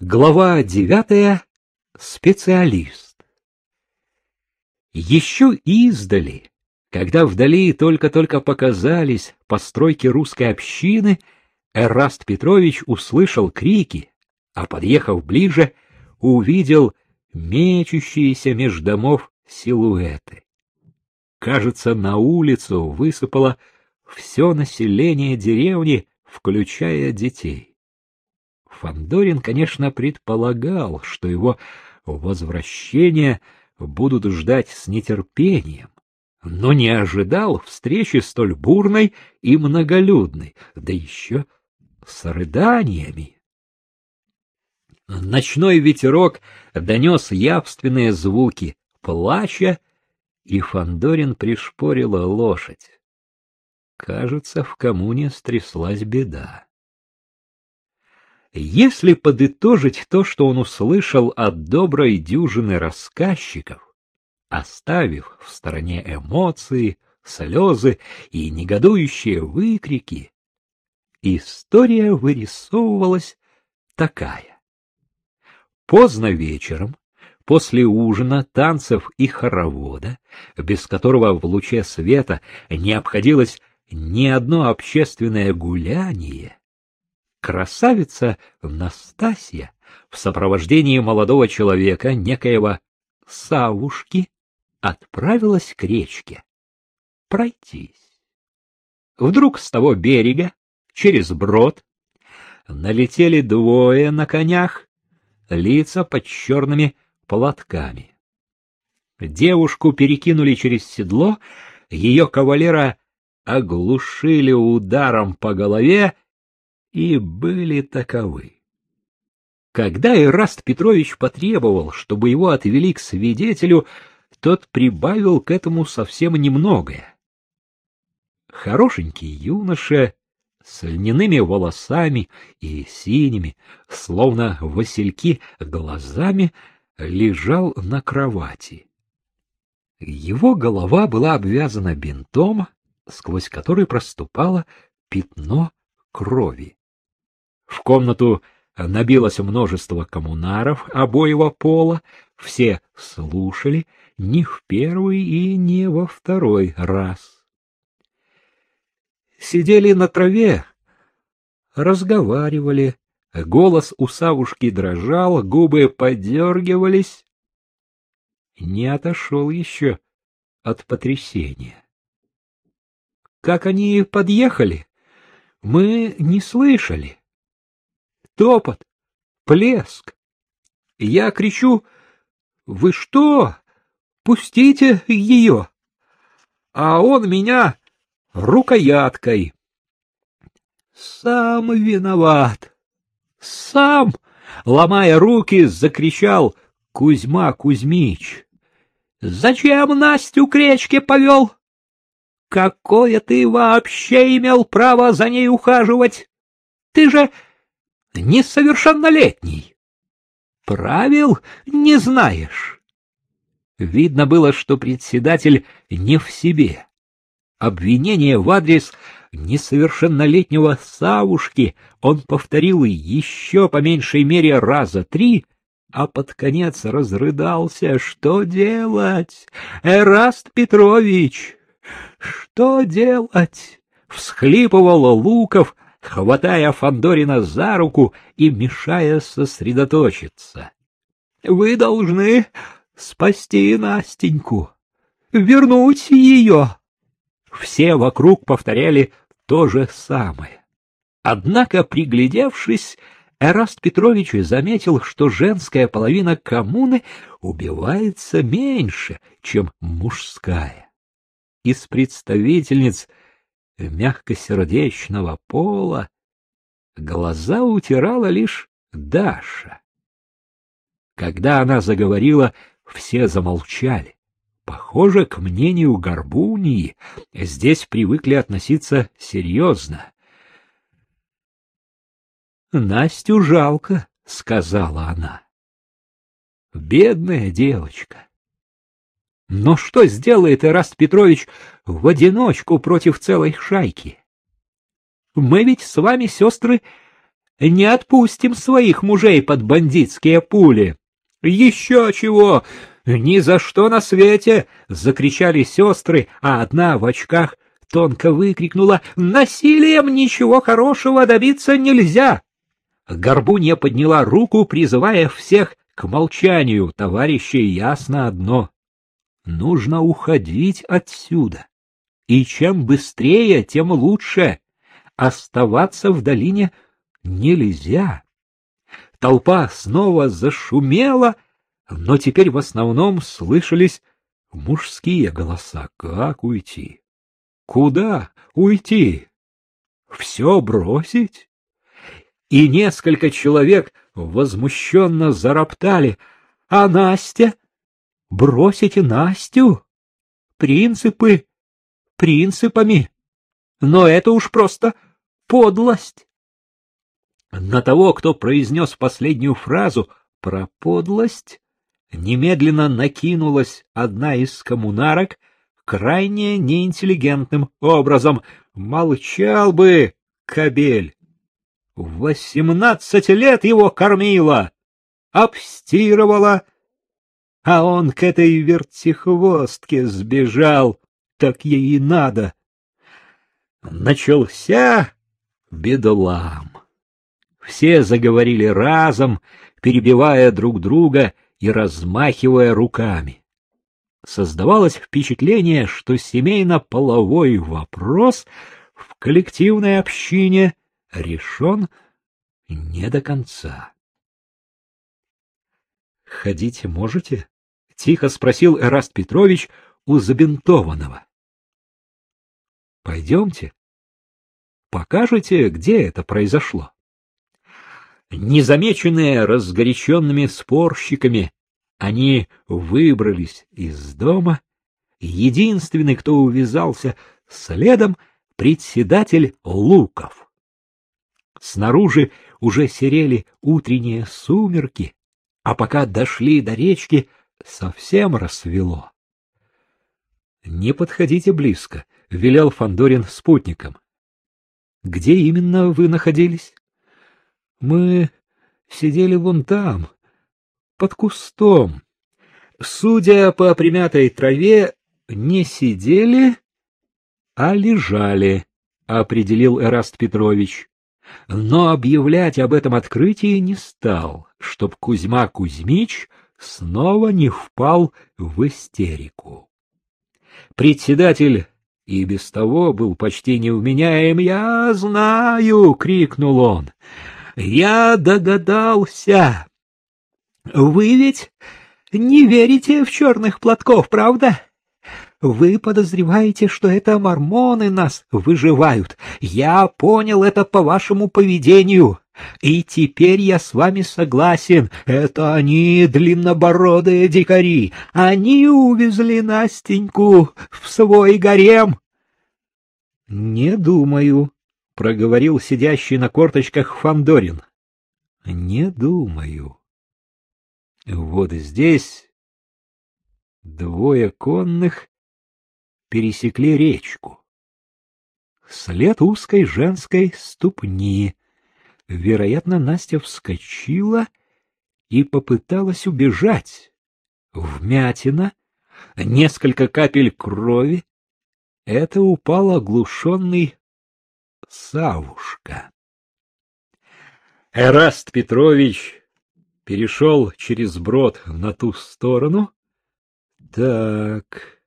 Глава девятая. Специалист. Еще издали, когда вдали только-только показались постройки русской общины, Эраст Петрович услышал крики, а, подъехав ближе, увидел мечущиеся меж домов силуэты. Кажется, на улицу высыпало все население деревни, включая детей. Фандорин, конечно, предполагал, что его возвращение будут ждать с нетерпением, но не ожидал встречи столь бурной и многолюдной, да еще с рыданиями. Ночной ветерок донес явственные звуки плача, и Фандорин пришпорила лошадь. Кажется, в коммуне стряслась беда. Если подытожить то, что он услышал от доброй дюжины рассказчиков, оставив в стороне эмоции, слезы и негодующие выкрики, история вырисовывалась такая. Поздно вечером, после ужина, танцев и хоровода, без которого в луче света не обходилось ни одно общественное гуляние, красавица Настасья в сопровождении молодого человека, некоего Савушки, отправилась к речке пройтись. Вдруг с того берега, через брод, налетели двое на конях, лица под черными платками. Девушку перекинули через седло, ее кавалера оглушили ударом по голове и были таковы. Когда Ираст Петрович потребовал, чтобы его отвели к свидетелю, тот прибавил к этому совсем немногое. Хорошенький юноша с льняными волосами и синими, словно васильки, глазами лежал на кровати. Его голова была обвязана бинтом, сквозь который проступало пятно крови. В комнату набилось множество коммунаров обоего пола, все слушали не в первый и не во второй раз. Сидели на траве, разговаривали, голос у Савушки дрожал, губы подергивались. Не отошел еще от потрясения. Как они подъехали, мы не слышали топот, плеск. Я кричу, «Вы что? Пустите ее!» А он меня рукояткой. Сам виноват. Сам, ломая руки, закричал Кузьма Кузьмич. Зачем Настю к речке повел? Какое ты вообще имел право за ней ухаживать? Ты же несовершеннолетний. Правил не знаешь. Видно было, что председатель не в себе. Обвинение в адрес несовершеннолетнего Савушки он повторил еще по меньшей мере раза три, а под конец разрыдался. Что делать, Эраст Петрович? Что делать? Всхлипывал Луков, хватая Фандорина за руку и мешая сосредоточиться. — Вы должны спасти Настеньку, вернуть ее. Все вокруг повторяли то же самое. Однако, приглядевшись, Эраст Петрович заметил, что женская половина коммуны убивается меньше, чем мужская. Из представительниц мягкосердечного пола, глаза утирала лишь Даша. Когда она заговорила, все замолчали. Похоже, к мнению Горбунии здесь привыкли относиться серьезно. Настю жалко, сказала она. Бедная девочка. Но что сделает Эраст Петрович в одиночку против целой шайки? Мы ведь с вами, сестры, не отпустим своих мужей под бандитские пули. Еще чего! Ни за что на свете! закричали сестры, а одна в очках тонко выкрикнула: "Насилием ничего хорошего добиться нельзя!" Горбунья подняла руку, призывая всех к молчанию. Товарищи, ясно одно: нужно уходить отсюда. И чем быстрее, тем лучше. Оставаться в долине нельзя. Толпа снова зашумела, но теперь в основном слышались мужские голоса. Как уйти? Куда уйти? Все бросить? И несколько человек возмущенно зароптали. А Настя? Бросите Настю? Принципы принципами. Но это уж просто подлость. На того, кто произнес последнюю фразу про подлость, немедленно накинулась одна из коммунарок крайне неинтеллигентным образом. Молчал бы, кобель! Восемнадцать лет его кормила, обстирывала, а он к этой вертихвостке сбежал, так ей и надо. Начался бедлам. Все заговорили разом, перебивая друг друга и размахивая руками. Создавалось впечатление, что семейно-половой вопрос в коллективной общине решен не до конца. «Ходить можете?» — тихо спросил Эраст Петрович у забинтованного. Пойдемте. Покажете, где это произошло. Незамеченные разгоряченными спорщиками, они выбрались из дома. Единственный, кто увязался следом, председатель Луков. Снаружи уже серели утренние сумерки, а пока дошли до речки, совсем рассвело. Не подходите близко, — велел Фандорин спутникам. — Где именно вы находились? — Мы сидели вон там, под кустом. Судя по примятой траве, не сидели, а лежали, — определил Эраст Петрович. Но объявлять об этом открытии не стал, чтоб Кузьма Кузьмич снова не впал в истерику. Председатель и без того был почти невменяем. «Я знаю!» — крикнул он. «Я догадался! Вы ведь не верите в черных платков, правда?» Вы подозреваете, что это мормоны нас выживают. Я понял это по вашему поведению. И теперь я с вами согласен. Это они, длиннобородые дикари. Они увезли Настеньку в свой гарем. — Не думаю, — проговорил сидящий на корточках Фандорин. Не думаю. Вот здесь двое конных пересекли речку. След узкой женской ступни — Вероятно, Настя вскочила и попыталась убежать. Вмятина, несколько капель крови. Это упал оглушенный Савушка. Эраст Петрович перешел через брод на ту сторону. Так,